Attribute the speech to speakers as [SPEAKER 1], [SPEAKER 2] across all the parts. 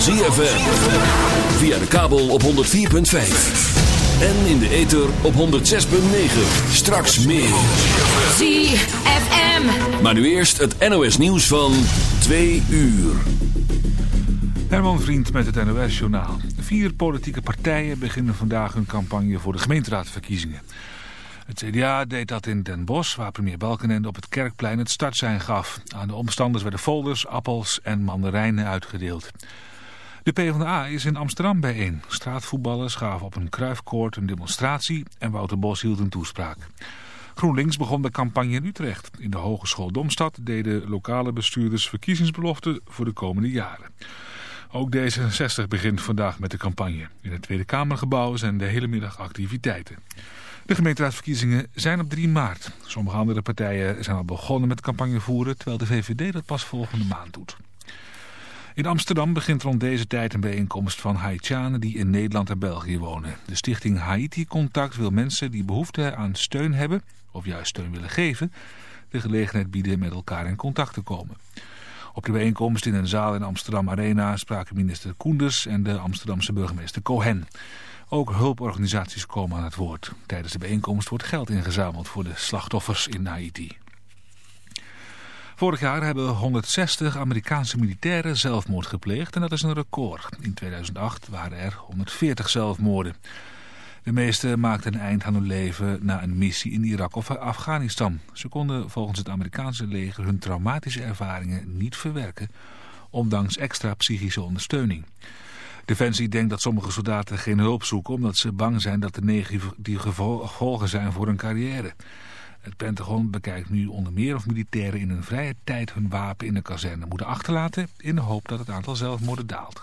[SPEAKER 1] Van ZFM. Via de kabel op 104.5. En in de ether op 106.9. Straks meer.
[SPEAKER 2] ZFM.
[SPEAKER 1] Maar nu eerst het NOS nieuws van 2 uur.
[SPEAKER 3] Herman Vriend met het NOS-journaal. Vier politieke partijen beginnen vandaag hun campagne voor de gemeenteraadverkiezingen. Het CDA deed dat in Den Bosch, waar premier Balkenende op het Kerkplein het startsein gaf. Aan de omstanders werden folders, appels en mandarijnen uitgedeeld. De PvdA is in Amsterdam bijeen. Straatvoetballers gaven op een kruifkoord een demonstratie en Wouter Bos hield een toespraak. GroenLinks begon de campagne in Utrecht. In de Hogeschool Domstad deden lokale bestuurders verkiezingsbeloften voor de komende jaren. Ook D66 begint vandaag met de campagne. In het Tweede Kamergebouw zijn de hele middag activiteiten. De gemeenteraadsverkiezingen zijn op 3 maart. Sommige andere partijen zijn al begonnen met campagne voeren, terwijl de VVD dat pas volgende maand doet. In Amsterdam begint rond deze tijd een bijeenkomst van Haitianen die in Nederland en België wonen. De stichting Haiti Contact wil mensen die behoefte aan steun hebben, of juist steun willen geven, de gelegenheid bieden met elkaar in contact te komen. Op de bijeenkomst in een zaal in Amsterdam Arena spraken minister Koenders en de Amsterdamse burgemeester Cohen. Ook hulporganisaties komen aan het woord. Tijdens de bijeenkomst wordt geld ingezameld voor de slachtoffers in Haiti. Vorig jaar hebben 160 Amerikaanse militairen zelfmoord gepleegd en dat is een record. In 2008 waren er 140 zelfmoorden. De meeste maakten een eind aan hun leven na een missie in Irak of Afghanistan. Ze konden volgens het Amerikaanse leger hun traumatische ervaringen niet verwerken, ondanks extra psychische ondersteuning. Defensie denkt dat sommige soldaten geen hulp zoeken omdat ze bang zijn dat er negatieve gevolgen zijn voor hun carrière. Het Pentagon bekijkt nu onder meer of militairen in hun vrije tijd hun wapen in de kazerne moeten achterlaten in de hoop dat het aantal zelfmoorden daalt.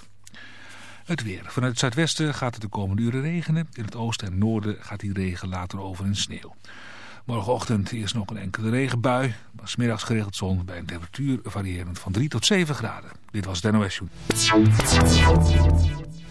[SPEAKER 3] Het weer. Vanuit het zuidwesten gaat het de komende uren regenen. In het oosten en noorden gaat die regen later over in sneeuw. Morgenochtend is nog een enkele regenbui. Maar smiddags geregeld zon bij een temperatuur variërend van 3 tot 7 graden. Dit was het NOS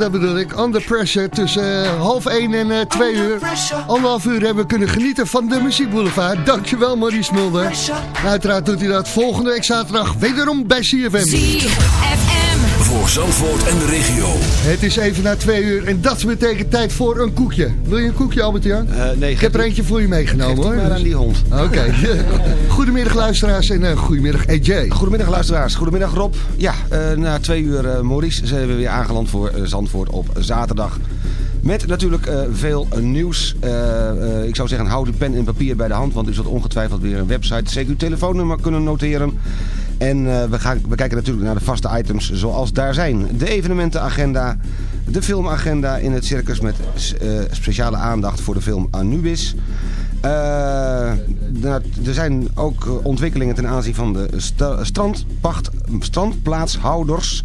[SPEAKER 4] Dat bedoel ik. Under pressure tussen uh, half 1 en uh, 2 uur. Anderhalf uur hebben we kunnen genieten van de muziekboulevard. Dankjewel Maurice Mulder. Uiteraard doet hij dat volgende week zaterdag wederom bij CFM.
[SPEAKER 5] CFM. Voor Zandvoort en de regio.
[SPEAKER 4] Het is even na 2 uur en dat betekent tijd voor een koekje. Wil je een koekje Albert-Jan?
[SPEAKER 6] Uh, nee.
[SPEAKER 4] Ik heb er eentje voor je meegenomen hoor.
[SPEAKER 6] maar aan die hond.
[SPEAKER 4] Oké. Okay. goedemiddag luisteraars en uh, goedemiddag AJ.
[SPEAKER 6] Goedemiddag luisteraars. Goedemiddag Rob. Ja, uh, na twee uur uh, Maurice zijn we weer aangeland voor Zandvoort op zaterdag. Met natuurlijk uh, veel uh, nieuws. Uh, ik zou zeggen, houd uw pen en papier bij de hand. Want u zult ongetwijfeld weer een website, zeker uw telefoonnummer kunnen noteren. En we, gaan, we kijken natuurlijk naar de vaste items zoals daar zijn. De evenementenagenda, de filmagenda in het circus met speciale aandacht voor de film Anubis. er zijn ook ontwikkelingen ten aanzien van de strandpacht, strandplaatshouders...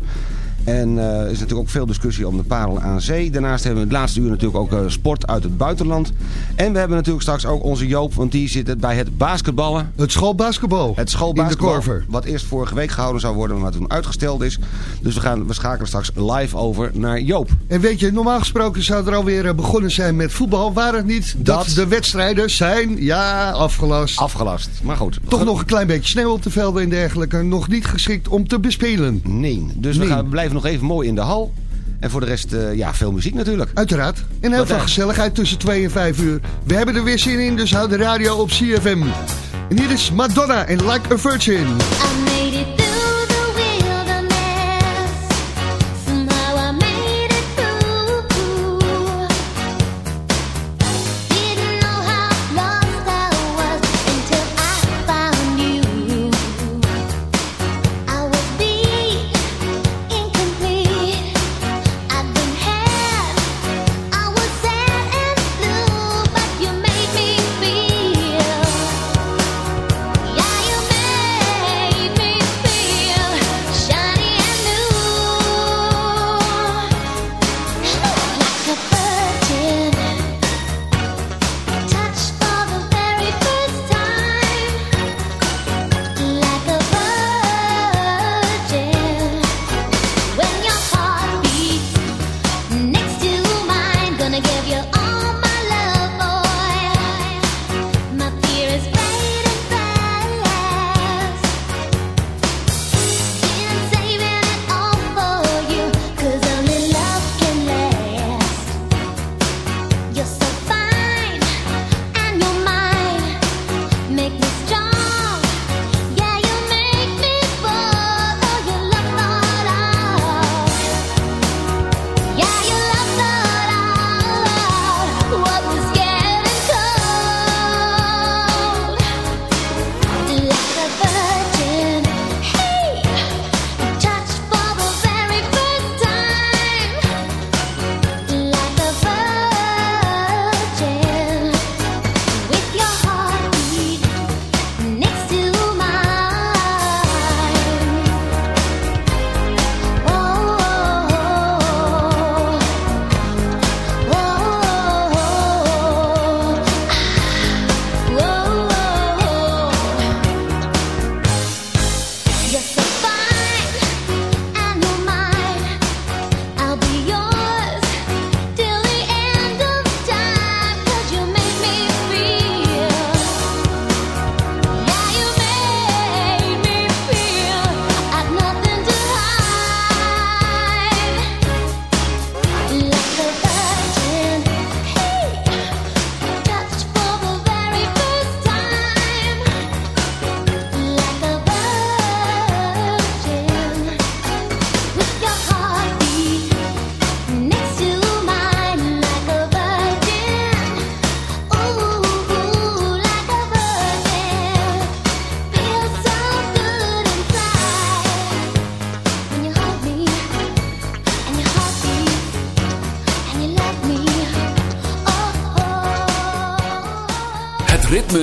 [SPEAKER 6] En er uh, is natuurlijk ook veel discussie om de parel aan zee. Daarnaast hebben we het laatste uur natuurlijk ook uh, sport uit het buitenland. En we hebben natuurlijk straks ook onze Joop, want die zit bij het basketballen.
[SPEAKER 4] Het schoolbasketbal.
[SPEAKER 6] Het schoolbasketbal.
[SPEAKER 4] In de Korver.
[SPEAKER 6] Wat eerst vorige week gehouden zou worden, maar toen uitgesteld is. Dus we, gaan, we schakelen straks live over naar Joop.
[SPEAKER 4] En weet je, normaal gesproken zou er alweer uh, begonnen zijn met voetbal. Waar het niet dat, dat de wedstrijden zijn, ja, afgelast.
[SPEAKER 6] Afgelast, maar goed.
[SPEAKER 4] Toch nog een klein beetje sneeuw op de velden en dergelijke. Nog niet geschikt om te bespelen.
[SPEAKER 6] Nee, dus nee. we gaan blijven nog even mooi in de hal. En voor de rest, uh, ja, veel muziek natuurlijk.
[SPEAKER 4] Uiteraard. En heel Wat veel gezelligheid tussen 2 en 5 uur. We hebben er weer zin in, dus houd de radio op CFM. En hier is Madonna en Like a Virgin.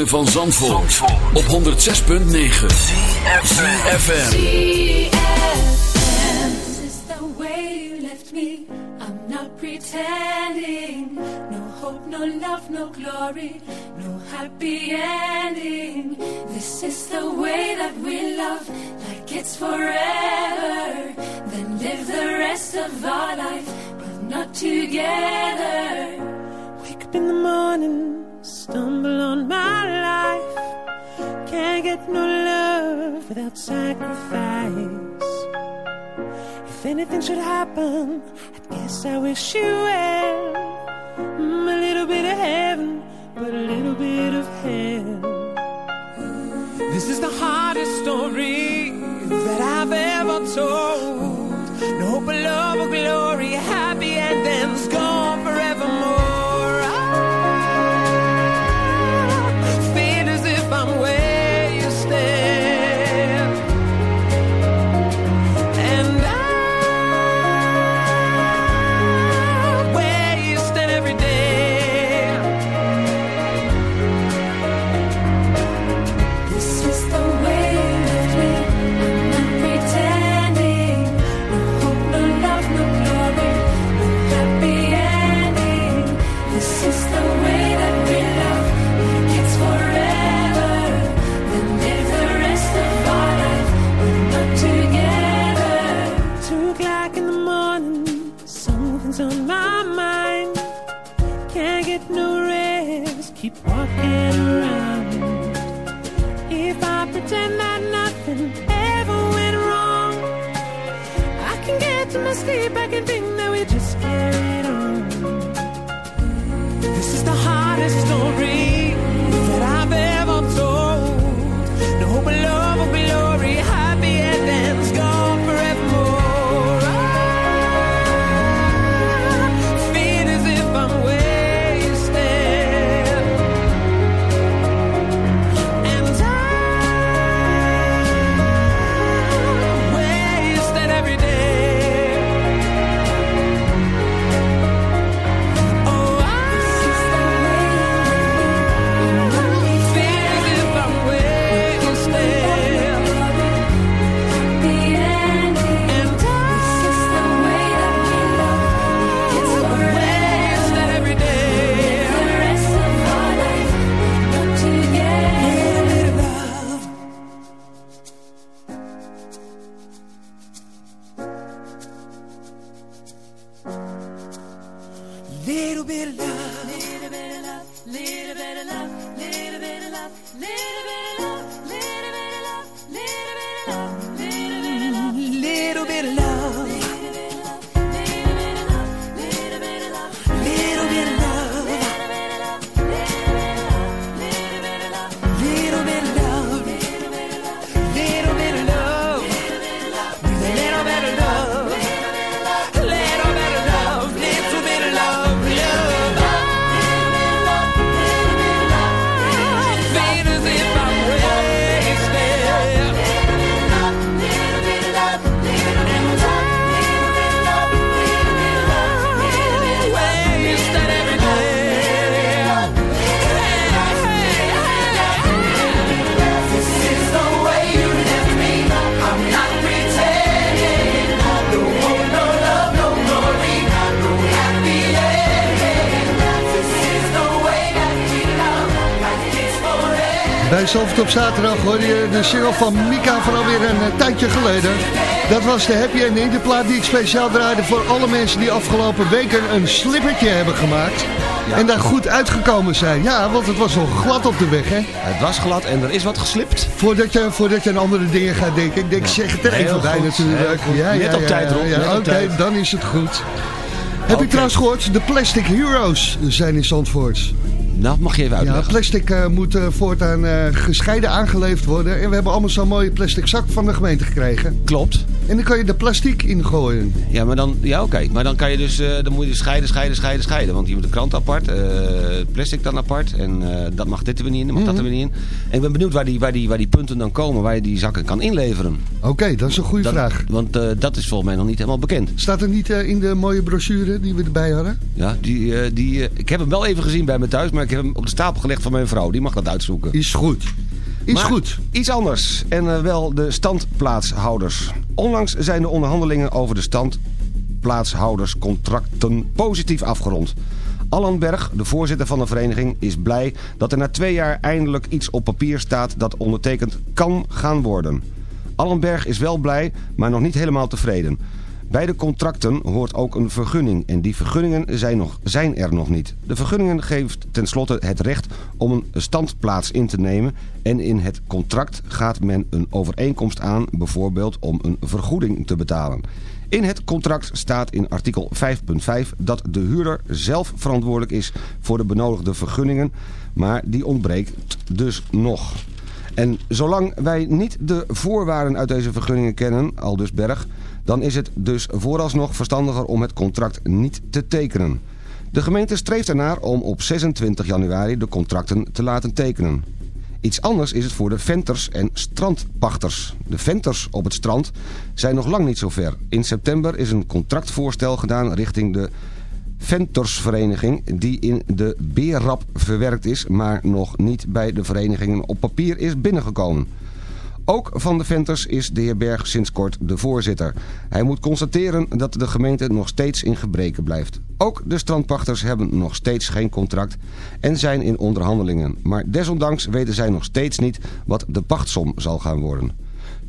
[SPEAKER 5] Van Zandvoort, op 106.9 CFFM
[SPEAKER 7] This is the way you left me. I'm not pretending. No
[SPEAKER 8] hope, no love, no glory, no happy ending. This is the way that we love, like it's forever. Then live the rest of our life, but not together.
[SPEAKER 9] Wake up in the morning, stumble on my life. Can't get no love without sacrifice. If anything should happen, I guess I wish you well. Mm, a little bit of heaven, but a little bit of hell. This is the hardest story that I've ever told. No hope of love or glory, to my sleep, I can
[SPEAKER 2] Zalvert op zaterdag hoorde je de single van Mika van alweer een eh, tijdje geleden. Dat was de happy ending, de plaat die ik speciaal draaide voor alle mensen die afgelopen weken een slippertje hebben gemaakt. En daar goed uitgekomen zijn. Ja, want het was nog glad op de weg, hè?
[SPEAKER 6] Het was glad en er is wat geslipt.
[SPEAKER 2] Voordat je, voordat je aan andere dingen gaat denken. Ik denk, zeg het er
[SPEAKER 6] Heel
[SPEAKER 2] even bij natuurlijk.
[SPEAKER 6] goed. Net op tijd, Rob,
[SPEAKER 2] Ja,
[SPEAKER 6] op
[SPEAKER 2] Oké, dan is het goed. Heb je trouwens gehoord? De Plastic Heroes zijn in Zandvoort.
[SPEAKER 6] Nou, mag je even
[SPEAKER 2] Ja,
[SPEAKER 6] uitleggen.
[SPEAKER 2] plastic eh, moet eh, voortaan eh, gescheiden aangeleverd worden. En we hebben allemaal zo'n mooie plastic zak van de gemeente gekregen.
[SPEAKER 6] Klopt.
[SPEAKER 2] En dan kan je de plastiek ingooien.
[SPEAKER 6] Ja, maar dan, ja, oké. Maar dan kan je dus, eh, dan moet je scheiden, scheiden, scheiden, scheiden. Want je moet de krant apart, eh, plastic dan apart. En eh, dat mag dit er weer niet in, mag dat er weer niet in. En ik ben benieuwd waar die, waar, die, waar die punten dan komen, waar je die zakken kan inleveren.
[SPEAKER 2] Oké, dat is een goede
[SPEAKER 6] Dat-
[SPEAKER 2] vraag.
[SPEAKER 6] Want dat is volgens mij nog niet helemaal bekend.
[SPEAKER 2] Staat er niet in de mooie brochure die we erbij hadden?
[SPEAKER 6] Ja, die, die, ik heb hem wel even gezien bij me thuis, maar ik heb hem op de stapel gelegd van mijn vrouw. Die mag dat uitzoeken.
[SPEAKER 2] Is goed. Is
[SPEAKER 6] Maar
[SPEAKER 2] goed.
[SPEAKER 6] Iets anders. En eh, wel de standplaatshouders. Onlangs zijn de onderhandelingen over de standplaatshouderscontracten positief afgerond. Allan Berg, de voorzitter van de vereniging, is blij dat er na twee jaar eindelijk iets op papier staat dat ondertekend kan gaan worden. Allan Berg is wel blij, maar nog niet helemaal tevreden. Bij de contracten hoort ook een vergunning en die vergunningen zijn, nog, zijn er nog niet. De vergunningen geeft tenslotte het recht om een standplaats in te nemen en in het contract gaat men een overeenkomst aan, bijvoorbeeld om een vergoeding te betalen. In het contract staat in artikel 5.5 dat de huurder zelf verantwoordelijk is voor de benodigde vergunningen, maar die ontbreekt dus nog. En zolang wij niet de voorwaarden uit deze vergunningen kennen, al dus Berg, dan is het dus vooralsnog verstandiger om het contract niet te tekenen. De gemeente streeft ernaar om op 26 januari de contracten te laten tekenen. Iets anders is het voor de venters en strandpachters. De venters op het strand zijn nog lang niet zo ver. In september is een contractvoorstel gedaan richting de ventersvereniging die in de BERAP verwerkt is, maar nog niet bij de verenigingen op papier is binnengekomen. Ook van de Venters is de heer Berg sinds kort de voorzitter. Hij moet constateren dat de gemeente nog steeds in gebreken blijft. Ook de strandpachters hebben nog steeds geen contract en zijn in onderhandelingen. Maar desondanks weten zij nog steeds niet wat de pachtsom zal gaan worden.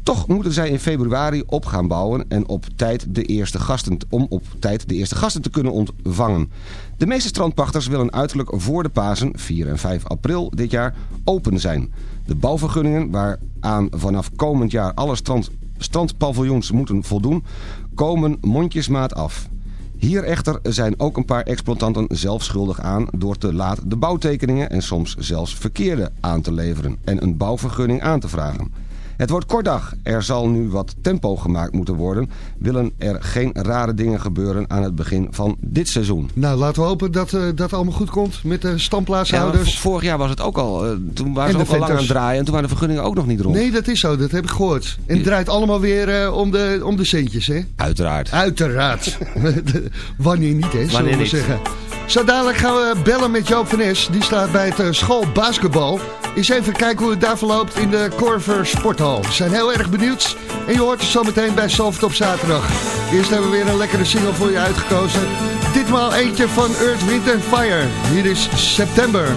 [SPEAKER 6] Toch moeten zij in februari op gaan bouwen en op tijd de eerste gasten, om op tijd de eerste gasten te kunnen ontvangen. De meeste strandpachters willen uiterlijk voor de Pasen, 4 en 5 april dit jaar, open zijn. De bouwvergunningen, waaraan vanaf komend jaar alle strand, strandpaviljoens moeten voldoen, komen mondjesmaat af. Hier echter zijn ook een paar exploitanten zelf schuldig aan door te laat de bouwtekeningen en soms zelfs verkeerde aan te leveren en een bouwvergunning aan te vragen. Het wordt kort dag. Er zal nu wat tempo gemaakt moeten worden. Willen er geen rare dingen gebeuren aan het begin van dit seizoen.
[SPEAKER 2] Nou, laten we hopen dat eh, dat allemaal goed komt met de
[SPEAKER 6] Ja,
[SPEAKER 2] standplaatshouders.
[SPEAKER 6] maar vorig jaar was het ook al. eh, toen waren
[SPEAKER 2] En
[SPEAKER 6] ze ook al lang aan het draaien. En toen waren de vergunningen ook nog niet rond.
[SPEAKER 2] Nee, dat is zo. Dat heb ik gehoord. En het draait allemaal weer eh, om, de, om de centjes, hè?
[SPEAKER 6] Uiteraard.
[SPEAKER 2] Uiteraard. Wanneer niet, hè? Zullen
[SPEAKER 6] Wanneer
[SPEAKER 2] we
[SPEAKER 6] niet.
[SPEAKER 2] zeggen. Zo dadelijk gaan we bellen met Joop van Es. Die staat bij het schoolbasketbal. Eens even kijken hoe het daar verloopt in de Corver Sporthal. We zijn heel erg benieuwd. En je hoort het zo meteen bij Salford op zaterdag. Eerst hebben we weer een lekkere single voor je uitgekozen. Ditmaal eentje van Earth, Wind Fire. Hier is September.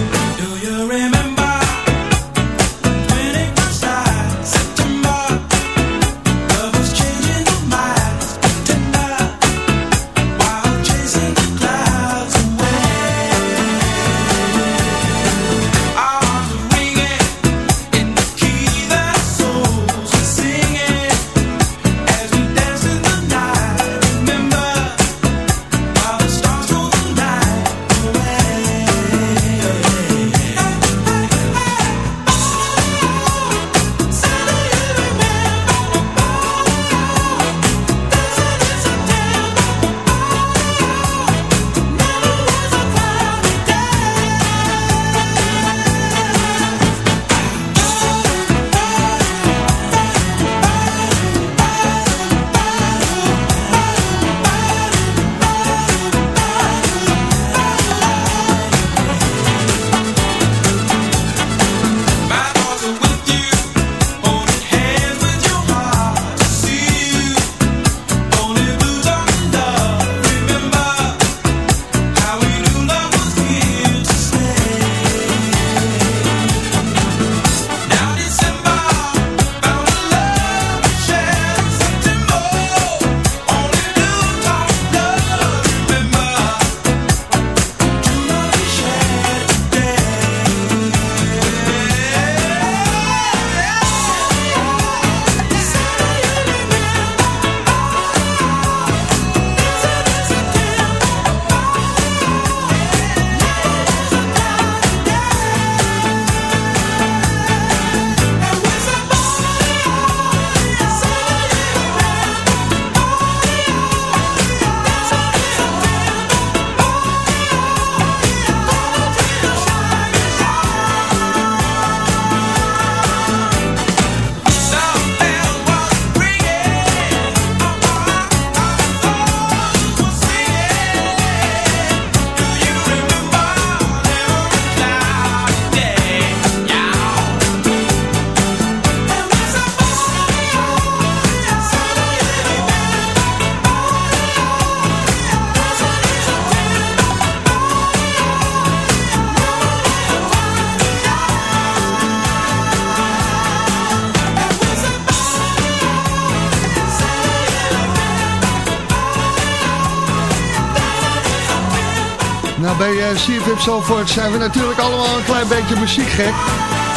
[SPEAKER 2] Bij uh, CFM Zalvoort zijn we natuurlijk allemaal een klein beetje muziekgek.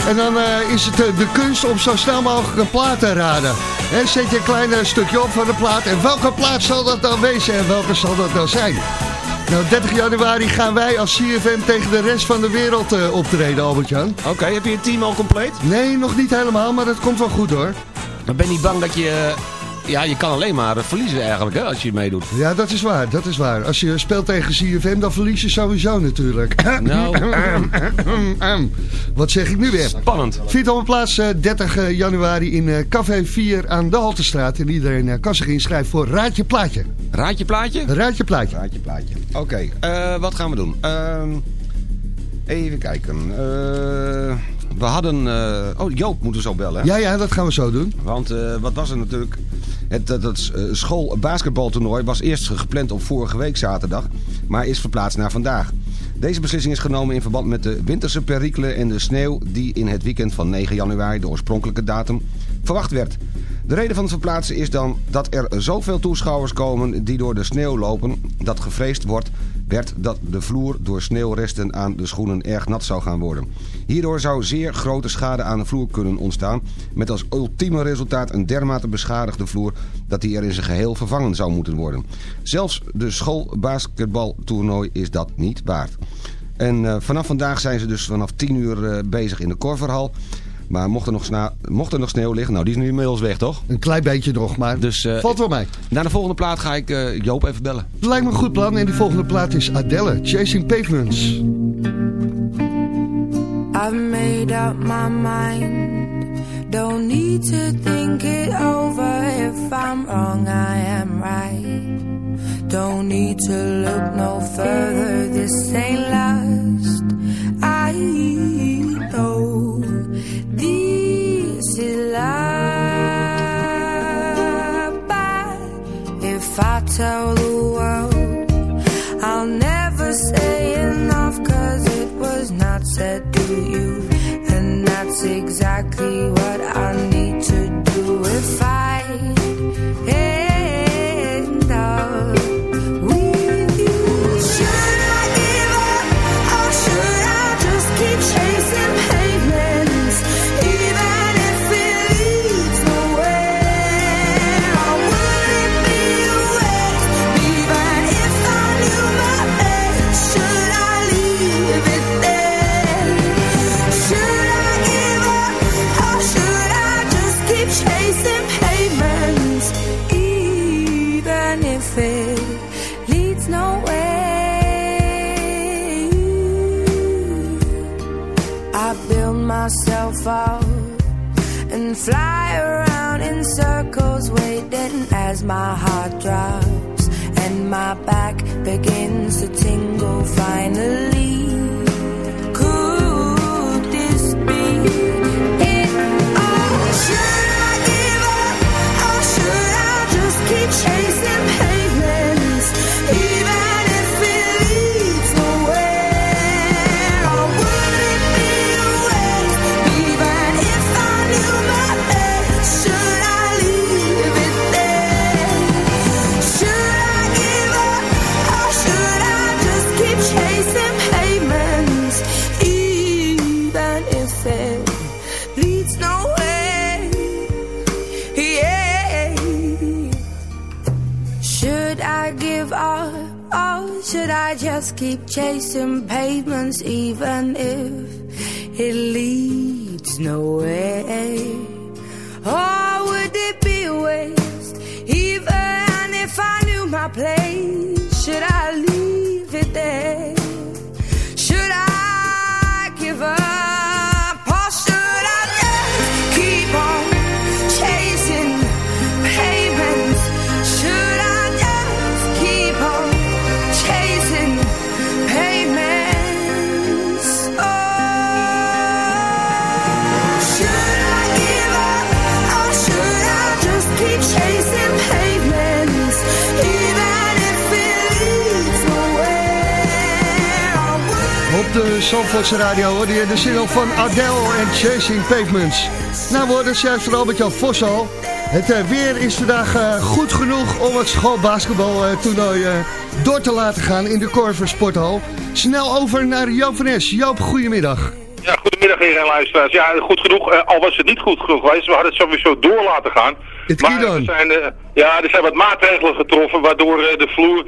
[SPEAKER 2] En dan uh, is het uh, de kunst om zo snel mogelijk een plaat te raden. En zet je een klein stukje op van de plaat. En welke plaat zal dat dan wezen en welke zal dat dan zijn? Nou, 30 januari gaan wij als CFM tegen de rest van de wereld uh, optreden, Albert-Jan.
[SPEAKER 6] Oké, okay, heb je je team al compleet?
[SPEAKER 2] Nee, nog niet helemaal, maar dat komt wel goed hoor.
[SPEAKER 6] Maar ben je niet bang dat je... Ja, je kan alleen maar verliezen eigenlijk hè, als je meedoet.
[SPEAKER 2] Ja, dat is waar, dat is waar. Als je speelt tegen CFM, dan verlies je sowieso natuurlijk.
[SPEAKER 6] Nou.
[SPEAKER 2] Wat zeg ik nu weer?
[SPEAKER 6] Spannend.
[SPEAKER 2] Vindt op plaats uh, 30 januari in uh, Café 4 aan de Haltestraat. En iedereen kan zich inschrijven voor Raadje Plaatje.
[SPEAKER 6] Raadje Plaatje?
[SPEAKER 2] Raadje Plaatje.
[SPEAKER 6] Raadje Plaatje. Oké, okay. uh, wat gaan we doen? Uh, even kijken. Uh, we hadden... Uh, oh, Joop moeten we zo bellen.
[SPEAKER 2] Ja, ja, dat gaan we zo doen.
[SPEAKER 6] Want uh, wat was er natuurlijk... Het, dat, dat schoolbasketbaltoernooi was eerst gepland op vorige week zaterdag... maar is verplaatst naar vandaag. Deze beslissing is genomen in verband met de winterse perikelen en de sneeuw... die in het weekend van 9 januari, de oorspronkelijke datum, verwacht werd. De reden van het verplaatsen is dan dat er zoveel toeschouwers komen die door de sneeuw lopen... dat gevreesd wordt werd dat de vloer door sneeuwresten aan de schoenen erg nat zou gaan worden. Hierdoor zou zeer grote schade aan de vloer kunnen ontstaan... met als ultieme resultaat een dermate beschadigde vloer... dat die er in zijn geheel vervangen zou moeten worden. Zelfs de schoolbasketbaltoernooi is dat niet waard. En uh, vanaf vandaag zijn ze dus vanaf 10 uur uh, bezig in de Korverhal... Maar mocht er, nog sna mocht er nog sneeuw liggen, nou die is nu inmiddels weg toch?
[SPEAKER 2] Een klein beetje nog, maar dus, uh, valt wel mee.
[SPEAKER 6] Naar de volgende plaat ga ik uh, Joop even bellen.
[SPEAKER 2] Lijkt me een goed plan en die volgende plaat is Adele, Chasing Pavements.
[SPEAKER 8] I've made up my mind Don't need to think it over If I'm wrong, I am right Don't need to look no further This ain't last I But if I tell the world I'll never say enough Cause it was not said to you. And that's exactly what I need to do. If I
[SPEAKER 2] de Zandvoortse radio hoorde je de single van Adele en Chasing Pavements. Nou, we hoorden zelfs van Albert-Jan Vos al. Het eh, weer is vandaag eh, goed genoeg om het schoolbasketbaltoernooi eh, door te laten gaan in de Corver Sporthal. Snel over naar Joop van Es. Joop, goedemiddag.
[SPEAKER 10] Ja, goedemiddag heren en luisteraars. Ja, goed genoeg. al was het niet goed genoeg geweest, we hadden het sowieso door laten gaan.
[SPEAKER 2] Het
[SPEAKER 10] maar er zijn, ja, er zijn wat maatregelen getroffen waardoor de vloer,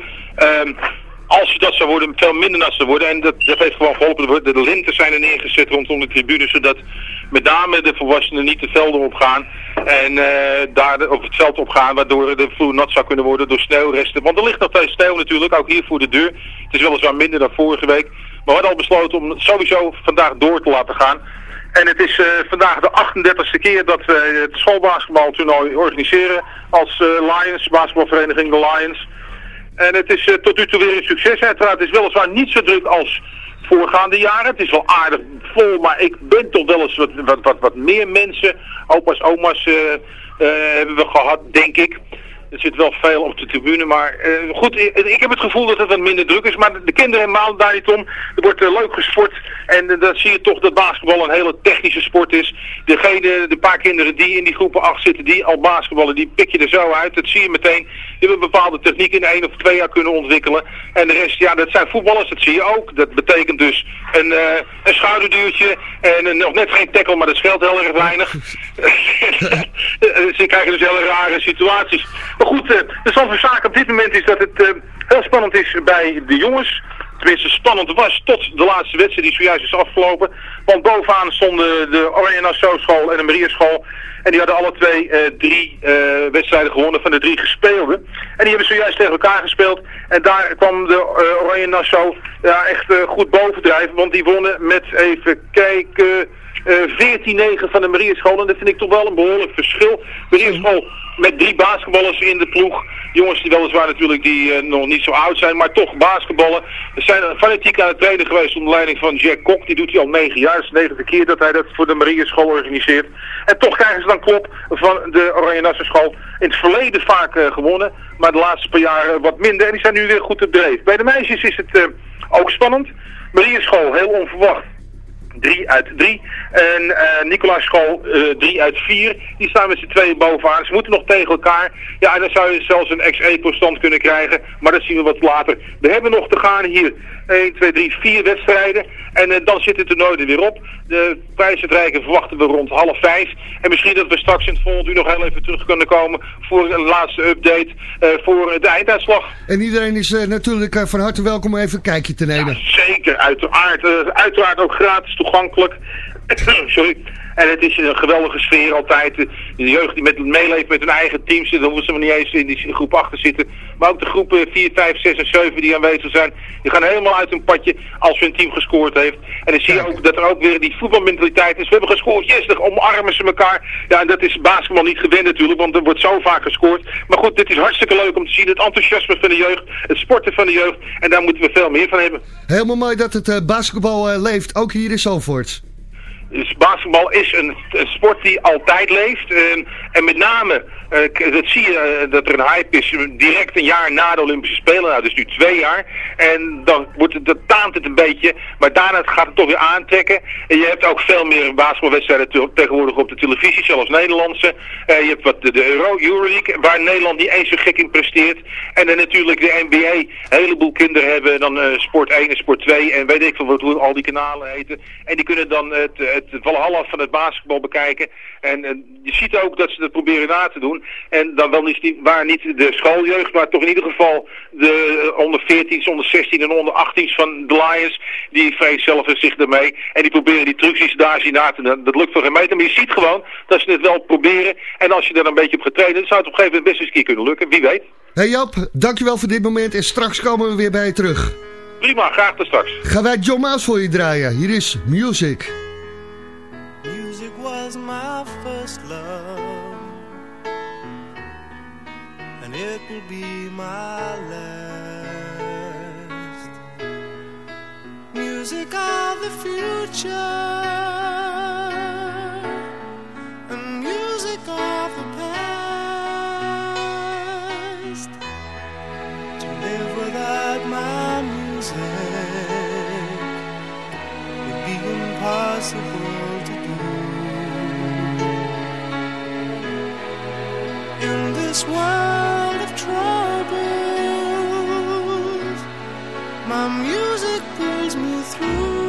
[SPEAKER 10] als dat zou worden, veel minder nat zou worden. En dat, heeft gewoon geholpen. De, linten zijn er neergezet rondom de tribune, zodat met name de volwassenen niet de velden opgaan. En eh, daar op het veld opgaan, waardoor de vloer nat zou kunnen worden door sneeuwresten. Want er ligt nog steeds sneeuw natuurlijk, ook hier voor de deur. Het is weliswaar minder dan vorige week. Maar we hadden al besloten om het sowieso vandaag door te laten gaan. En het is eh, vandaag de 38e keer dat we het schoolbasketbaltoernooi organiseren als eh, Lions, basketbalvereniging de Lions. En het is eh, tot nu toe weer een succes. Uiteraard het is weliswaar niet zo druk als voorgaande jaren. Het is wel aardig vol, maar ik ben toch wel eens wat, wat, wat, wat meer mensen, opa's, oma's, eh, eh, hebben we gehad, denk ik. Er zit wel veel op de tribune, maar eh, goed, ik, heb het gevoel dat het wat minder druk is. Maar de kinderen helemaal daar niet om. Er wordt eh, leuk gesport en eh, dan zie je toch dat basketbal een hele technische sport is. Degene, de paar kinderen die in die groepen 8 zitten, die al basketballen, die pik je er zo uit. Dat zie je meteen. Die hebben bepaalde techniek in één of twee jaar kunnen ontwikkelen. En de rest, ja, dat zijn voetballers, dat zie je ook. Dat betekent dus een, een schouderduwtje en een- nog net geen tackle, maar dat scheelt heel erg weinig. Ze krijgen dus hele rare situaties. Maar goed, eh, de stand van zaken op dit moment is dat het eh, heel spannend is bij de jongens. Tenminste, spannend was tot de laatste wedstrijd die zojuist is afgelopen. Want bovenaan stonden de Oranje Nassau school en de Maria school. En die hadden alle twee eh, drie wedstrijden gewonnen van de drie gespeelde. En die hebben zojuist tegen elkaar gespeeld. En daar kwam de Oranje Nassau ja, echt goed bovendrijven. Want die wonnen met, even kijken, eh 14-9 van de Marieschool. En dat vind ik toch wel een behoorlijk verschil. Marieschool met drie basketballers in de ploeg. Jongens die weliswaar natuurlijk die eh, nog niet zo oud zijn, maar toch basketballen. We zijn fanatiek aan het trainen geweest onder leiding van Jack Kok. Die doet hij al negen jaar. Het is de negende keer dat hij dat voor de Marieschool organiseert. En toch krijgen ze dan klop van de Oranje Nassau school. In het verleden vaak eh, gewonnen, maar de laatste paar jaren wat minder. En die zijn nu weer goed op dreef. Bij de meisjes is het eh, ook spannend. Marieschool, heel onverwacht. 3 uit 3. En eh Nicolaas School 3 uit 4. Die staan met z'n tweeën bovenaan. Ze moeten nog tegen elkaar. Ja, en dan zou je zelfs een ex-eco-stand kunnen krijgen. Maar dat zien we wat later. We hebben nog te gaan hier 1, 2, 3, 4 wedstrijden. En eh, dan zit het toernooi er weer op. De prijsuitreiking verwachten we rond half 5. En misschien dat we straks in het volgende uur nog heel even terug kunnen komen voor een laatste update eh, voor de einduitslag.
[SPEAKER 2] En iedereen is eh, natuurlijk van harte welkom om even een kijkje te nemen.
[SPEAKER 10] Zeker, uiteraard. uiteraard ook gratis toegankelijk. Sorry. En het is een geweldige sfeer altijd. De jeugd die met, meeleeft met hun eigen teams. Dan hoeven ze maar niet eens in die groep 8 te zitten. Maar ook de groepen 4, 5, 6 en 7 die aanwezig zijn. Die gaan helemaal uit hun padje als hun team gescoord heeft. En dan zie je ook dat er ook weer die voetbalmentaliteit is. We hebben gescoord, yes, dan omarmen ze elkaar. Ja, en dat is basketbal niet gewend natuurlijk, want er wordt zo vaak gescoord. Maar goed, dit is hartstikke leuk om te zien. Het enthousiasme van de jeugd, het sporten van de jeugd. En daar moeten we veel meer van hebben.
[SPEAKER 2] Helemaal mooi dat het eh, basketbal eh, leeft, ook hier in Zandvoort.
[SPEAKER 10] Dus basketbal is een, een sport die altijd leeft. En, en met name, eh, dat zie je eh, dat er een hype is eh, direct een jaar na de Olympische Spelen. Nou, dus nu twee jaar. En dan wordt het, dat taamt het een beetje. Maar daarna gaat het toch weer aantrekken. En je hebt ook veel meer basketbalwedstrijden te- tegenwoordig op de televisie, zelfs Nederlandse. Je hebt wat de, Euro, Euroleague, waar Nederland niet eens zo gek in presteert. En dan natuurlijk de NBA. Een heleboel kinderen hebben dan Sport 1 en Sport 2 en weet ik veel wat, al die kanalen heten. En die kunnen dan het, het Valhalla van het basketbal bekijken. En, en je ziet ook dat ze dat proberen na te doen. En dan wel niet, waar niet de schooljeugd, maar toch in ieder geval de onder 14's, onder 16 en onder 18's van de Lions. Die vereenzelvigen zich daarmee. En die proberen die ze daar zien na te doen. Dat lukt voor geen meter. Maar je ziet gewoon dat ze het wel proberen. En als je er een beetje op getraind bent, zou het op een gegeven moment best eens een keer kunnen lukken. Wie weet.
[SPEAKER 2] Hey Joop, dankjewel voor dit moment en straks komen we weer bij je terug.
[SPEAKER 10] Prima, graag tot straks.
[SPEAKER 2] Gaan wij John Maas voor je draaien. Hier is Music.
[SPEAKER 9] Music was my first love, it will be my last. Music of the future, and music of the past. To live without my music would be impossible to do.
[SPEAKER 1] In this world troubles, my music pulls me through.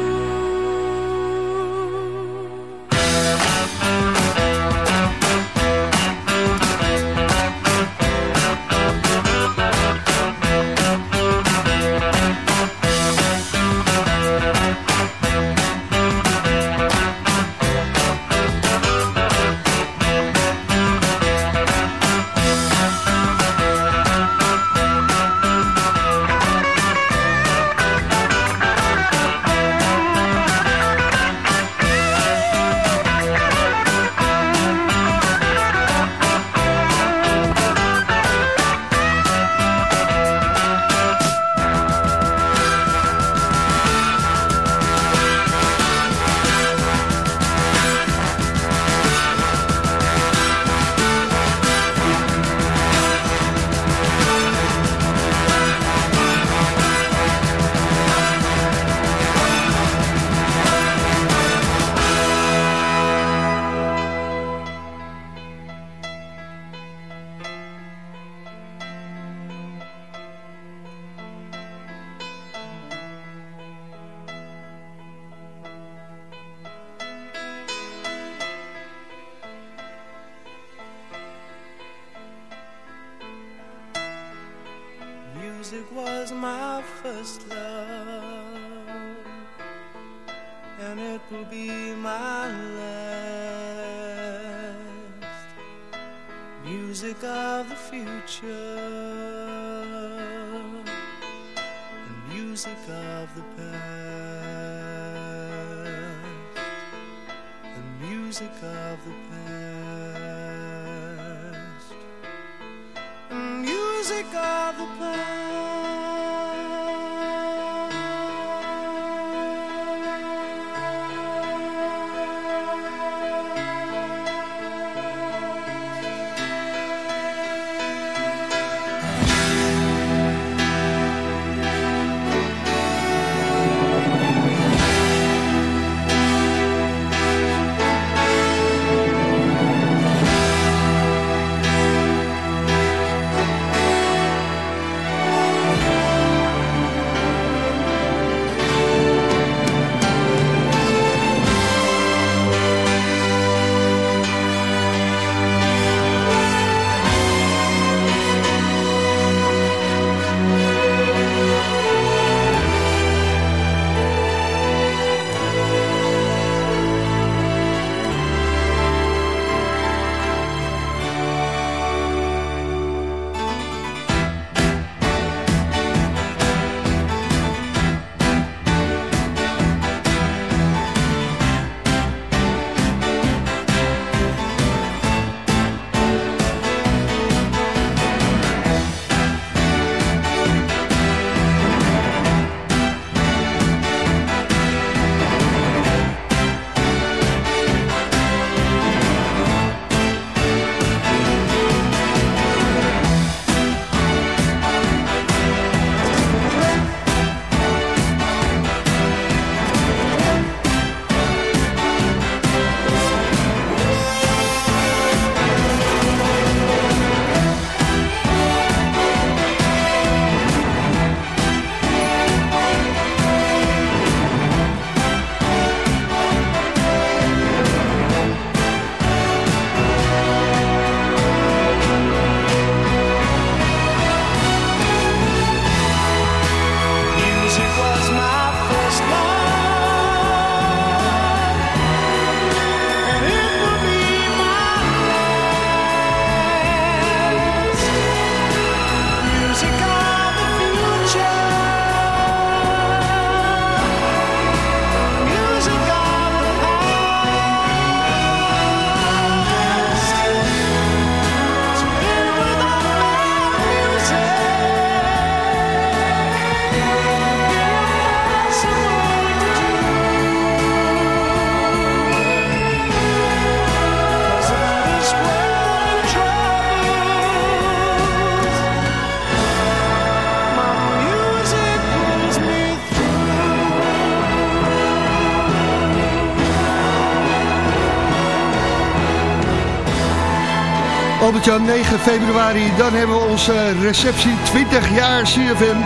[SPEAKER 2] Albert-Jan, 9 februari, dan hebben we onze receptie 20 jaar CFM.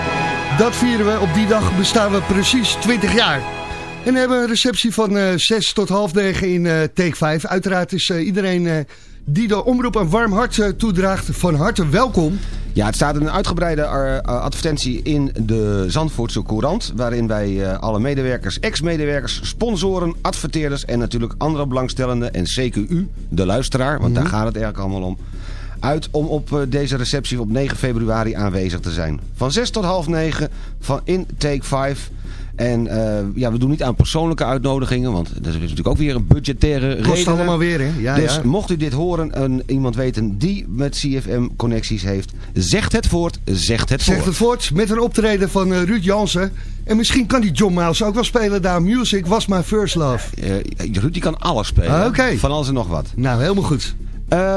[SPEAKER 2] Dat vieren we. Op die dag bestaan we precies 20 jaar. En we hebben een receptie van eh 6 tot half 9 in eh Take 5. Uiteraard is eh, iedereen die de omroep een warm hart toedraagt van harte welkom.
[SPEAKER 6] Ja, het staat een uitgebreide eh, advertentie in de Zandvoortse Courant... waarin wij eh, alle medewerkers, ex-medewerkers, sponsoren, adverteerders... en natuurlijk andere belangstellenden en CQU, de luisteraar... want daar gaat het eigenlijk allemaal om... uit om op eh, deze receptie op 9 februari aanwezig te zijn. Van 6 tot half 9 van in Take 5... En eh, ja, we doen niet aan persoonlijke uitnodigingen, want dat is natuurlijk ook weer een budgettaire reden.
[SPEAKER 2] Kost allemaal weer, hè? Ja,
[SPEAKER 6] dus
[SPEAKER 2] ja.
[SPEAKER 6] mocht u dit horen en iemand weten die met CFM connecties heeft, zegt het voort, zegt het
[SPEAKER 2] Zegt
[SPEAKER 6] voort.
[SPEAKER 2] het voort met een optreden van eh, Ruud Jansen. En misschien kan die John Miles ook wel spelen daar. Music was my first love.
[SPEAKER 6] Eh, Ruud die kan alles spelen.
[SPEAKER 2] Ah.
[SPEAKER 6] Van alles en nog wat.
[SPEAKER 2] Nou, helemaal goed.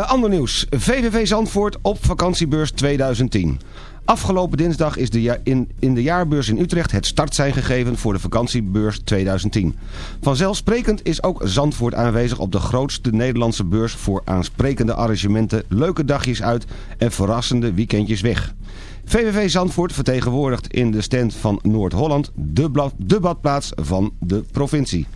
[SPEAKER 6] Ander nieuws. VVV Zandvoort op vakantiebeurs 2010. Afgelopen dinsdag is de in, in de jaarbeurs in Utrecht het startsein gegeven voor de vakantiebeurs 2010. Vanzelfsprekend is ook Zandvoort aanwezig op de grootste Nederlandse beurs voor aansprekende arrangementen, leuke dagjes uit en verrassende weekendjes weg. VVV Zandvoort vertegenwoordigt in de stand van Noord-Holland de, de badplaats van de provincie.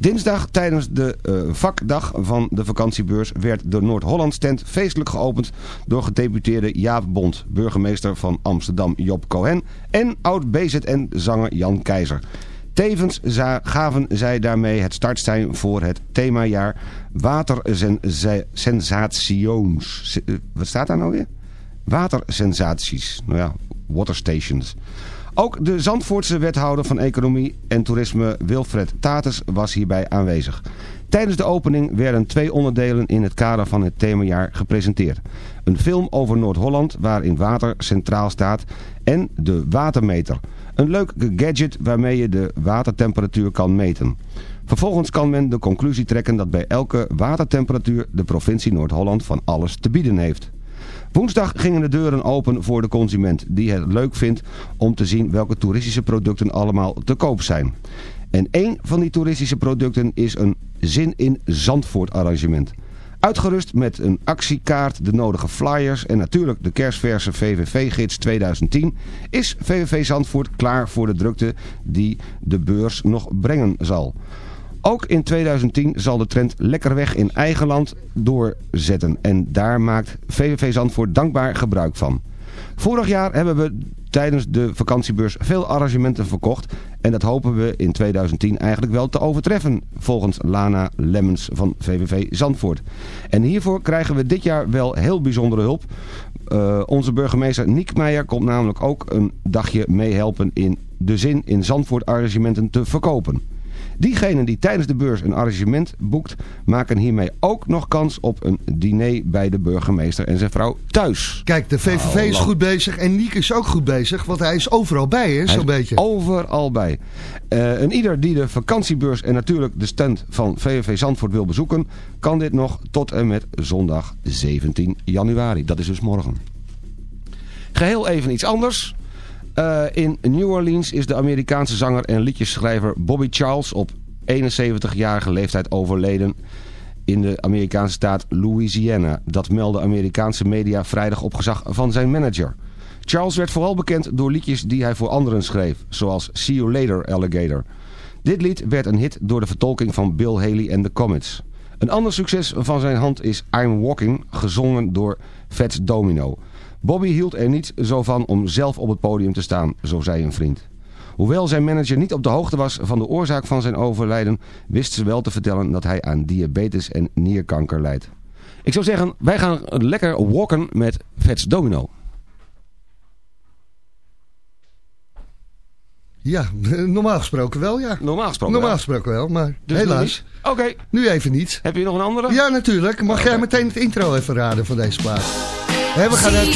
[SPEAKER 6] Dinsdag tijdens de eh, vakdag van de vakantiebeurs werd de Noord-Holland stand feestelijk geopend door gedeputeerde Jaap Bond, burgemeester van Amsterdam Job Cohen en oud-BZN-zanger Jan Keizer. Tevens gaven zij daarmee het startsein voor het themajaar Watersensations. Eh, Wat staat daar nou weer? Watersensaties. Nou ja, waterstations. Ook de Zandvoortse wethouder van Economie en Toerisme Wilfred Tatus was hierbij aanwezig. Tijdens de opening werden twee onderdelen in het kader van het themajaar gepresenteerd. Een film over Noord-Holland waarin water centraal staat en de watermeter. Een leuk gadget waarmee je de watertemperatuur kan meten. Vervolgens kan men de conclusie trekken dat bij elke watertemperatuur de provincie Noord-Holland van alles te bieden heeft. Woensdag gingen de deuren open voor de consument die het leuk vindt om te zien welke toeristische producten allemaal te koop zijn. En één van die toeristische producten is een Zin in Zandvoort arrangement. Uitgerust met een actiekaart, de nodige flyers en natuurlijk de kerstverse VVV-gids 2010 is VVV Zandvoort klaar voor de drukte die de beurs nog brengen zal. Ook in 2010 zal de trend lekker weg in eigen land doorzetten. En daar maakt VVV Zandvoort dankbaar gebruik van. Vorig jaar hebben we tijdens de vakantiebeurs veel arrangementen verkocht. En dat hopen we in 2010 eigenlijk wel te overtreffen. Volgens Lana Lemmens van VVV Zandvoort. En hiervoor krijgen we dit jaar wel heel bijzondere hulp. Eh, onze burgemeester Niek Meijer komt namelijk ook een dagje meehelpen in de zin in Zandvoort arrangementen te verkopen. Diegenen die tijdens de beurs een arrangement boekt, maken hiermee ook nog kans op een diner bij de burgemeester en zijn vrouw thuis.
[SPEAKER 2] Kijk, de VVV
[SPEAKER 6] Nou,
[SPEAKER 2] is
[SPEAKER 6] lang.
[SPEAKER 2] goed bezig en Niek is ook goed bezig, want hij is overal bij, hè, zo'n beetje.
[SPEAKER 6] overal bij. Eh, en ieder die de vakantiebeurs en natuurlijk de stand van VVV Zandvoort wil bezoeken, kan dit nog tot en met zondag 17 januari. Dat is dus morgen. Geheel even iets anders. Eh, in New Orleans is de Amerikaanse zanger en liedjesschrijver Bobby Charles op 71-jarige leeftijd overleden in de Amerikaanse staat Louisiana. Dat meldden Amerikaanse media vrijdag op gezag van zijn manager. Charles werd vooral bekend door liedjes die hij voor anderen schreef, zoals See You Later Alligator. Dit lied werd een hit door de vertolking van Bill Haley en The Comets. Een ander succes van zijn hand is I'm Walking, gezongen door Fats Domino. Bobby hield er niet zo van om zelf op het podium te staan, zo zei een vriend. Hoewel zijn manager niet op de hoogte was van de oorzaak van zijn overlijden, wist ze wel te vertellen dat hij aan diabetes en nierkanker lijdt. Ik zou zeggen, wij gaan lekker walken met Fats Domino.
[SPEAKER 2] Ja, normaal gesproken wel, ja.
[SPEAKER 6] Normaal gesproken
[SPEAKER 2] Normaal
[SPEAKER 6] wel.
[SPEAKER 2] gesproken wel, maar
[SPEAKER 6] Dus
[SPEAKER 2] helaas.
[SPEAKER 6] Oké,
[SPEAKER 2] Nu even niet.
[SPEAKER 6] heb je nog een andere?
[SPEAKER 2] Ja, natuurlijk. Mag jij meteen het intro even raden van deze plaat? We gaan, naar,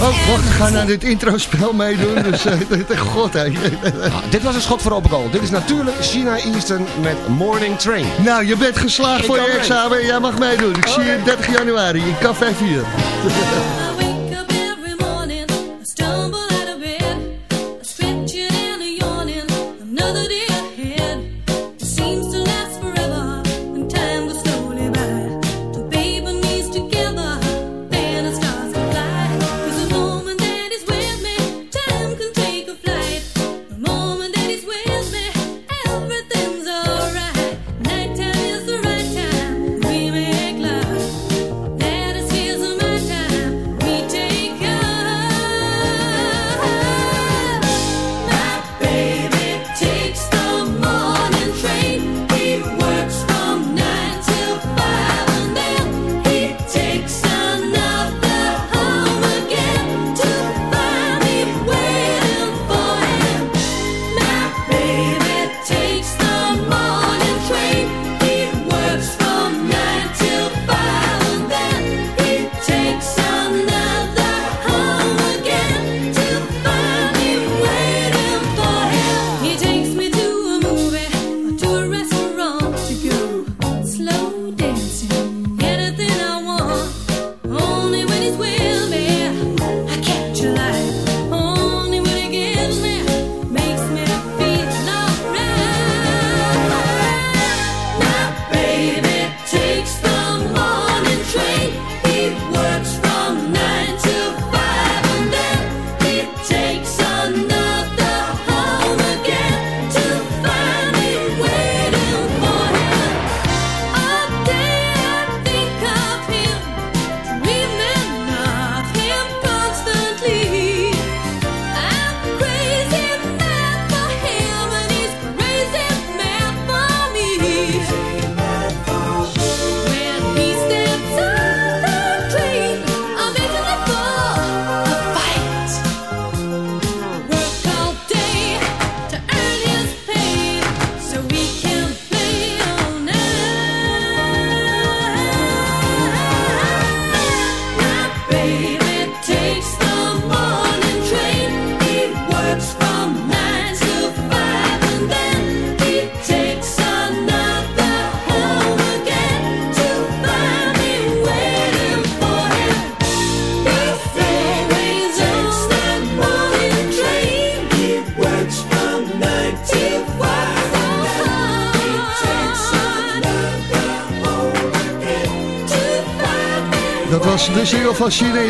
[SPEAKER 2] oh, wacht, we gaan naar dit intro-spel meedoen. Dus, eh, god, hè.
[SPEAKER 6] Ah, dit was een schot voor open goal. Dit is natuurlijk China Eastern met Morning Train.
[SPEAKER 2] Nou, je bent geslaagd
[SPEAKER 6] Ik
[SPEAKER 2] voor je
[SPEAKER 6] mee.
[SPEAKER 2] examen. Jij mag meedoen. Ik zie je 30 januari in Café 4.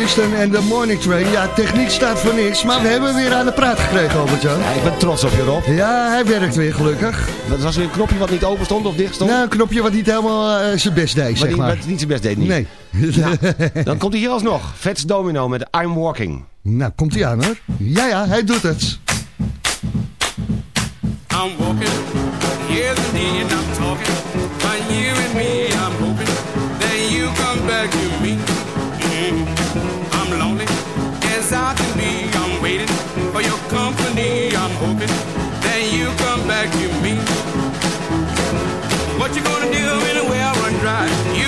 [SPEAKER 2] Easton en de Morning Train. Ja, techniek staat voor niks, maar we hebben weer aan de praat gekregen, Albert-Jan.
[SPEAKER 6] Ja, ik ben trots op je, Rob.
[SPEAKER 2] Ja, hij werkt weer gelukkig.
[SPEAKER 6] Dat was weer een knopje wat niet open stond of dicht stond.
[SPEAKER 2] Nou, een knopje wat niet helemaal eh, zijn best deed,
[SPEAKER 6] wat
[SPEAKER 2] zeg
[SPEAKER 6] niet,
[SPEAKER 2] maar.
[SPEAKER 6] wat niet zijn best deed niet.
[SPEAKER 2] Nee.
[SPEAKER 6] Dan komt hij hier alsnog. Vets Domino met I'm Walking.
[SPEAKER 2] nou, komt hij aan hoor. Ja, ja, hij doet het.
[SPEAKER 11] I'm walking, yes indeed, I'm talking. You and me, I'm hoping that you come back to me. As I can be. I'm waiting for your company. I'm hoping that you come back to me. What you gonna do when the well run dry?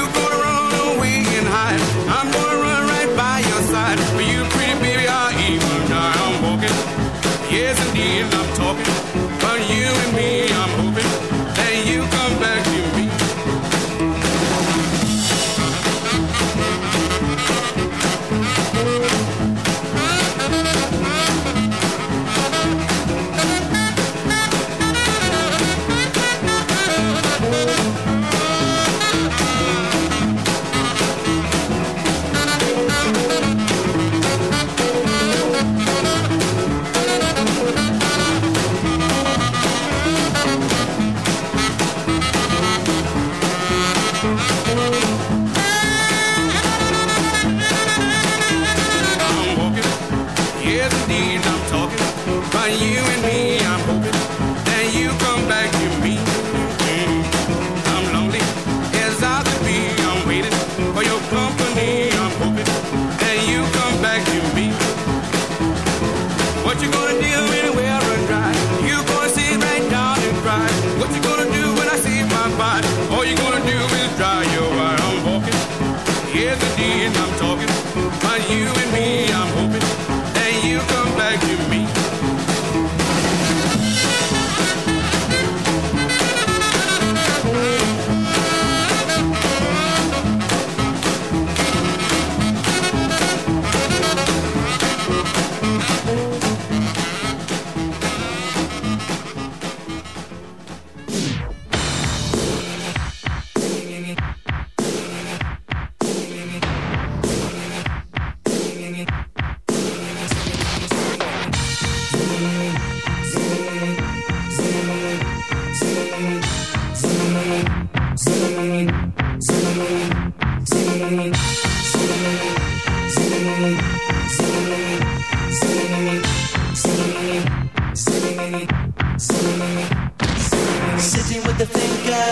[SPEAKER 12] Sitting with the thinker,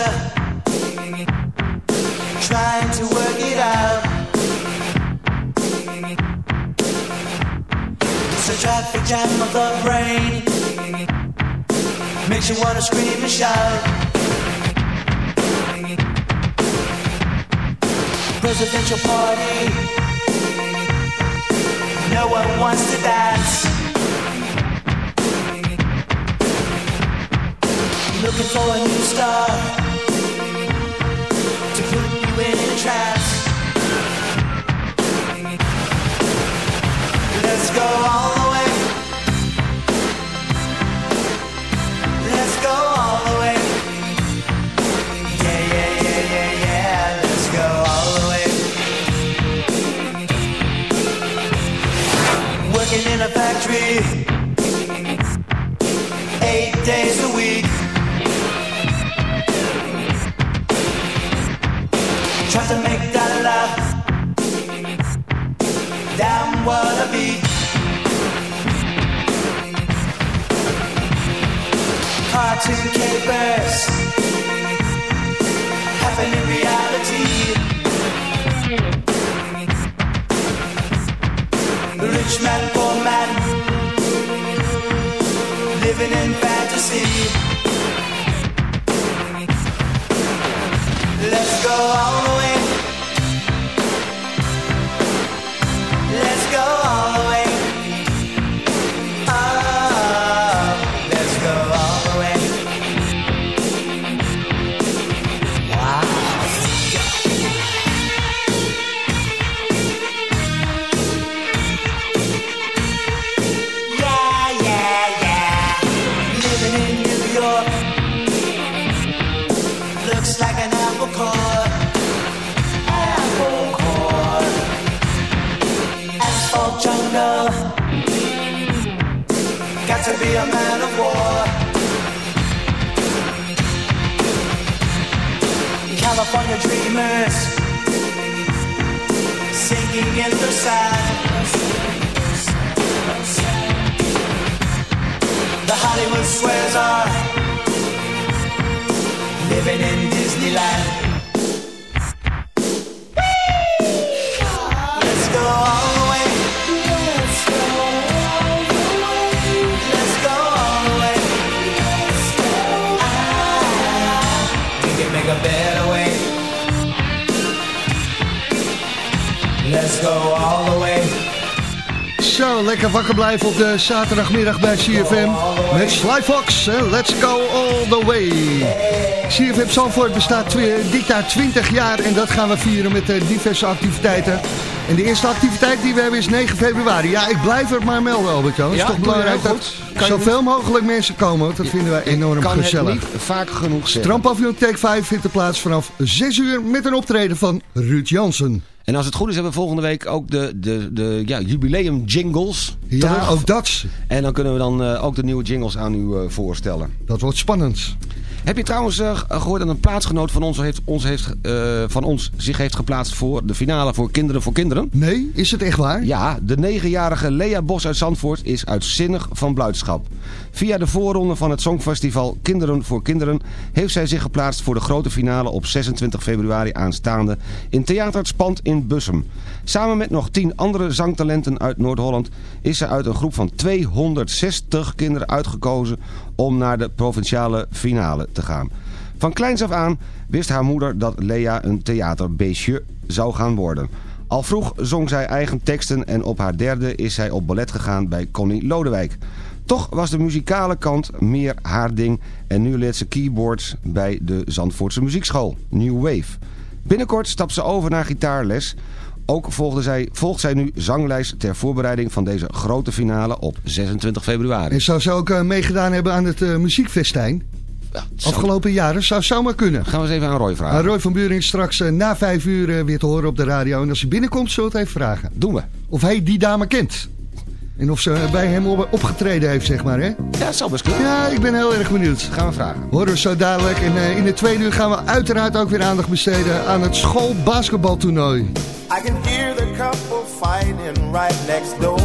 [SPEAKER 12] trying to work it out. It's a traffic jam of the brain, makes you wanna scream and shout. Presidential party, no one wants to dance. Looking for a new star to put you in a trance. Let's go all the way. Let's go all the way. Yeah, yeah, yeah, yeah, yeah. Let's go all the way. Working in a factory eight days a week. Try to make that love. Damn what a beat. Cartoon capers happen in reality. Rich man, poor man, living in fantasy. Go all the way. To be a man of war. California dreamers sinking in the sand. The Hollywood squares are living in Disneyland. Let's go Let's go all the way.
[SPEAKER 2] Zo, lekker wakker blijven op de zaterdagmiddag bij CFM. Met Sly Fox Let's Go All The Way. CFM Zandvoort bestaat dit jaar 20 jaar en dat gaan we vieren met eh, diverse activiteiten. En de eerste activiteit die we hebben is 9 februari. Ja, ik blijf het maar melden, Albert Jan. Het is
[SPEAKER 6] Ja,
[SPEAKER 2] toch belangrijk dat zoveel mogelijk mensen komen, want dat vinden wij enorm
[SPEAKER 6] kan
[SPEAKER 2] gezellig.
[SPEAKER 6] het niet vaak genoeg zeggen.
[SPEAKER 2] Strandpavillon Take 5 vindt er plaats vanaf 6 uur met een optreden van Ruud Jansen.
[SPEAKER 6] En als het goed is hebben we volgende week ook de, de, de ja, jubileum jingles
[SPEAKER 2] Ja,
[SPEAKER 6] terug.
[SPEAKER 2] ook dat.
[SPEAKER 6] En dan kunnen we dan eh, ook de nieuwe jingles aan u eh, voorstellen.
[SPEAKER 2] Dat wordt spannend.
[SPEAKER 6] Heb je trouwens eh, gehoord dat een plaatsgenoot van ons, heeft, ons heeft, eh, van ons zich heeft geplaatst voor de finale voor Kinderen voor Kinderen?
[SPEAKER 2] Nee, is het echt waar?
[SPEAKER 6] Ja, de negenjarige Lea Bos uit Zandvoort is uitzinnig van blijdschap. Via de voorronde van het Songfestival Kinderen voor Kinderen heeft zij zich geplaatst voor de grote finale op 26 februari aanstaande in Theater het Spand in Bussum. Samen met nog 10 andere zangtalenten uit Noord-Holland is ze uit een groep van 260 kinderen uitgekozen om naar de provinciale finale te gaan. Van kleins af aan wist haar moeder dat Lea een theaterbeestje zou gaan worden. Al vroeg zong zij eigen teksten en op haar derde is zij op ballet gegaan bij Connie Lodewijk. Toch was de muzikale kant meer haar ding en nu leert ze keyboards bij de Zandvoortse muziekschool, New Wave. Binnenkort stapt ze over naar gitaarles. Ook volgde zij, volgt zij nu zanglijst ter voorbereiding van deze grote finale op 26 februari.
[SPEAKER 2] En zou ze ook eh, meegedaan hebben aan het eh, muziekfestijn?
[SPEAKER 6] Ja.
[SPEAKER 2] Afgelopen jaren zou zomaar kunnen.
[SPEAKER 6] Gaan we eens even aan Roy vragen.
[SPEAKER 2] Uh, Roy van Buring straks eh, na vijf uur weer te horen op de radio. En als hij binnenkomt, we het even vragen.
[SPEAKER 6] Doen we.
[SPEAKER 2] Of hij die dame kent. En of ze bij hem op- opgetreden heeft, zeg maar. Hè?
[SPEAKER 6] Ja, dat zou best kunnen.
[SPEAKER 2] Ja, ik ben heel erg benieuwd.
[SPEAKER 6] Gaan we vragen.
[SPEAKER 2] Horen we zo dadelijk. En eh, in de tweede uur gaan we uiteraard ook weer aandacht besteden aan het schoolbasketbaltoernooi.
[SPEAKER 13] I can hear the couple fighting right next door.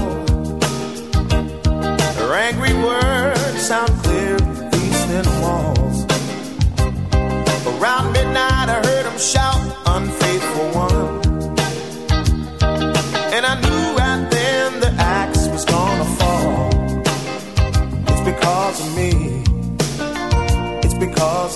[SPEAKER 13] Their angry words sound clear through thin walls. Around midnight, I heard them shout, unfaithful one.